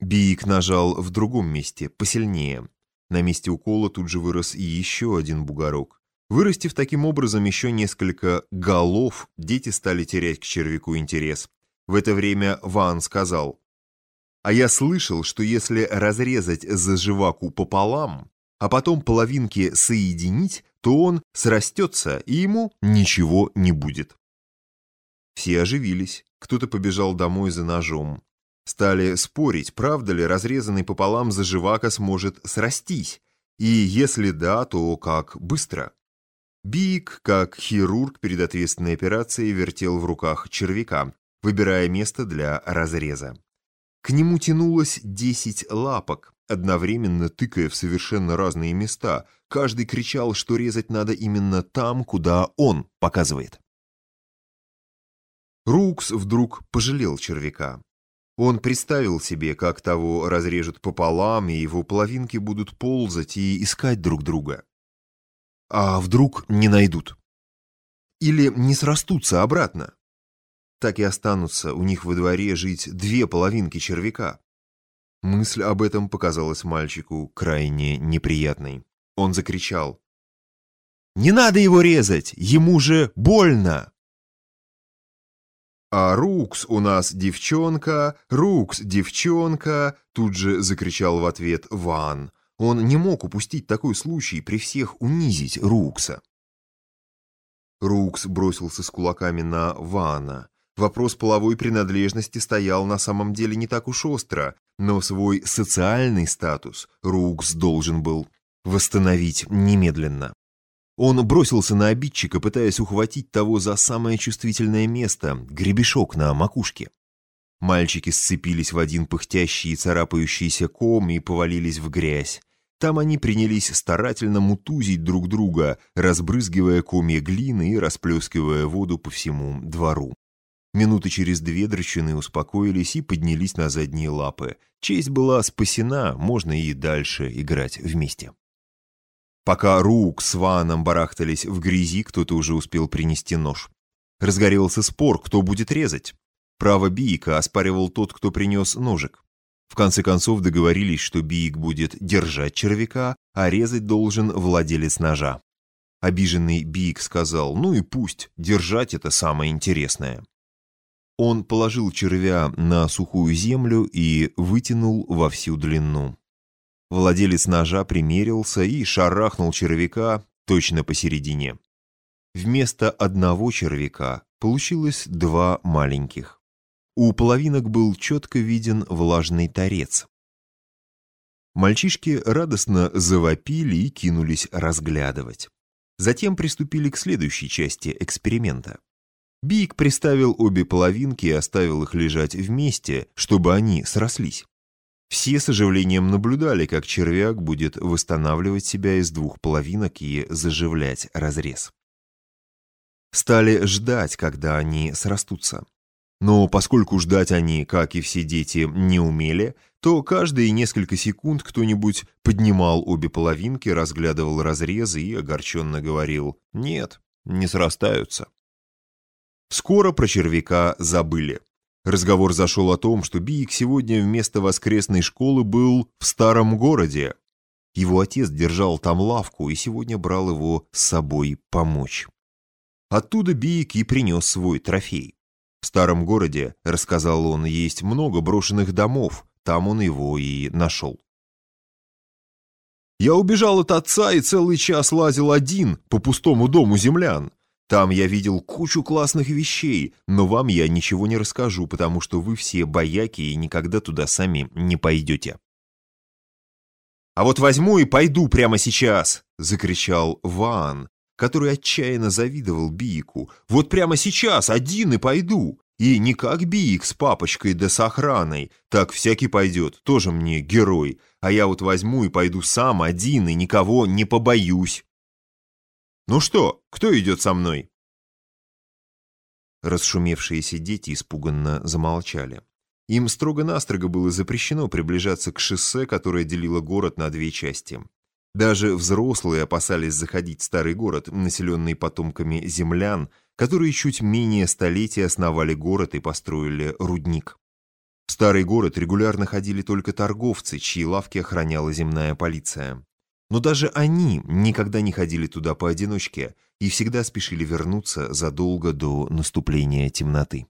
Биик нажал в другом месте, посильнее. На месте укола тут же вырос и еще один бугорок. Вырастив таким образом еще несколько голов, дети стали терять к червяку интерес. В это время Ван сказал, «А я слышал, что если разрезать заживаку пополам, а потом половинки соединить, то он срастется, и ему ничего не будет». Все оживились, кто-то побежал домой за ножом. Стали спорить, правда ли разрезанный пополам заживака сможет срастись, и если да, то как быстро. Бик, как хирург перед ответственной операцией, вертел в руках червяка, выбирая место для разреза. К нему тянулось десять лапок, одновременно тыкая в совершенно разные места. Каждый кричал, что резать надо именно там, куда он показывает. Рукс вдруг пожалел червяка. Он представил себе, как того разрежут пополам, и его половинки будут ползать и искать друг друга. А вдруг не найдут? Или не срастутся обратно? Так и останутся у них во дворе жить две половинки червяка. Мысль об этом показалась мальчику крайне неприятной. Он закричал. «Не надо его резать! Ему же больно!» «А Рукс у нас девчонка, Рукс девчонка!» Тут же закричал в ответ Ван. Он не мог упустить такой случай при всех унизить Рукса. Рукс бросился с кулаками на Вана. Вопрос половой принадлежности стоял на самом деле не так уж остро, но свой социальный статус Рукс должен был восстановить немедленно. Он бросился на обидчика, пытаясь ухватить того за самое чувствительное место — гребешок на макушке. Мальчики сцепились в один пыхтящий и царапающийся ком и повалились в грязь. Там они принялись старательно мутузить друг друга, разбрызгивая комья глины и расплескивая воду по всему двору. Минуты через две драчуны успокоились и поднялись на задние лапы. Честь была спасена, можно и дальше играть вместе. Пока Рук с Ваном барахтались в грязи, кто-то уже успел принести нож. Разгорелся спор, кто будет резать. Право Бийка оспаривал тот, кто принес ножик. В конце концов договорились, что Биик будет держать червяка, а резать должен владелец ножа. Обиженный Биик сказал, ну и пусть, держать это самое интересное. Он положил червя на сухую землю и вытянул во всю длину. Владелец ножа примерился и шарахнул червяка точно посередине. Вместо одного червяка получилось два маленьких. У половинок был четко виден влажный торец. Мальчишки радостно завопили и кинулись разглядывать. Затем приступили к следующей части эксперимента. Бик приставил обе половинки и оставил их лежать вместе, чтобы они срослись. Все с оживлением наблюдали, как червяк будет восстанавливать себя из двух половинок и заживлять разрез. Стали ждать, когда они срастутся. Но поскольку ждать они, как и все дети, не умели, то каждые несколько секунд кто-нибудь поднимал обе половинки, разглядывал разрезы и огорченно говорил «нет, не срастаются». Скоро про червяка забыли. Разговор зашел о том, что Биик сегодня вместо воскресной школы был в старом городе. Его отец держал там лавку и сегодня брал его с собой помочь. Оттуда Биик и принес свой трофей. В старом городе, рассказал он, есть много брошенных домов, там он его и нашел. Я убежал от отца и целый час лазил один по пустому дому землян. Там я видел кучу классных вещей, но вам я ничего не расскажу, потому что вы все бояки и никогда туда сами не пойдете. «А вот возьму и пойду прямо сейчас!» — закричал Ван, который отчаянно завидовал Биику. «Вот прямо сейчас один и пойду. И не как Биик с папочкой да с охраной. Так всякий пойдет, тоже мне герой. А я вот возьму и пойду сам один и никого не побоюсь». «Ну что, кто идет со мной?» Расшумевшиеся дети испуганно замолчали. Им строго-настрого было запрещено приближаться к шоссе, которое делило город на две части. Даже взрослые опасались заходить в старый город, населенный потомками землян, которые чуть менее столетия основали город и построили рудник. В старый город регулярно ходили только торговцы, чьи лавки охраняла земная полиция. Но даже они никогда не ходили туда поодиночке и всегда спешили вернуться задолго до наступления темноты.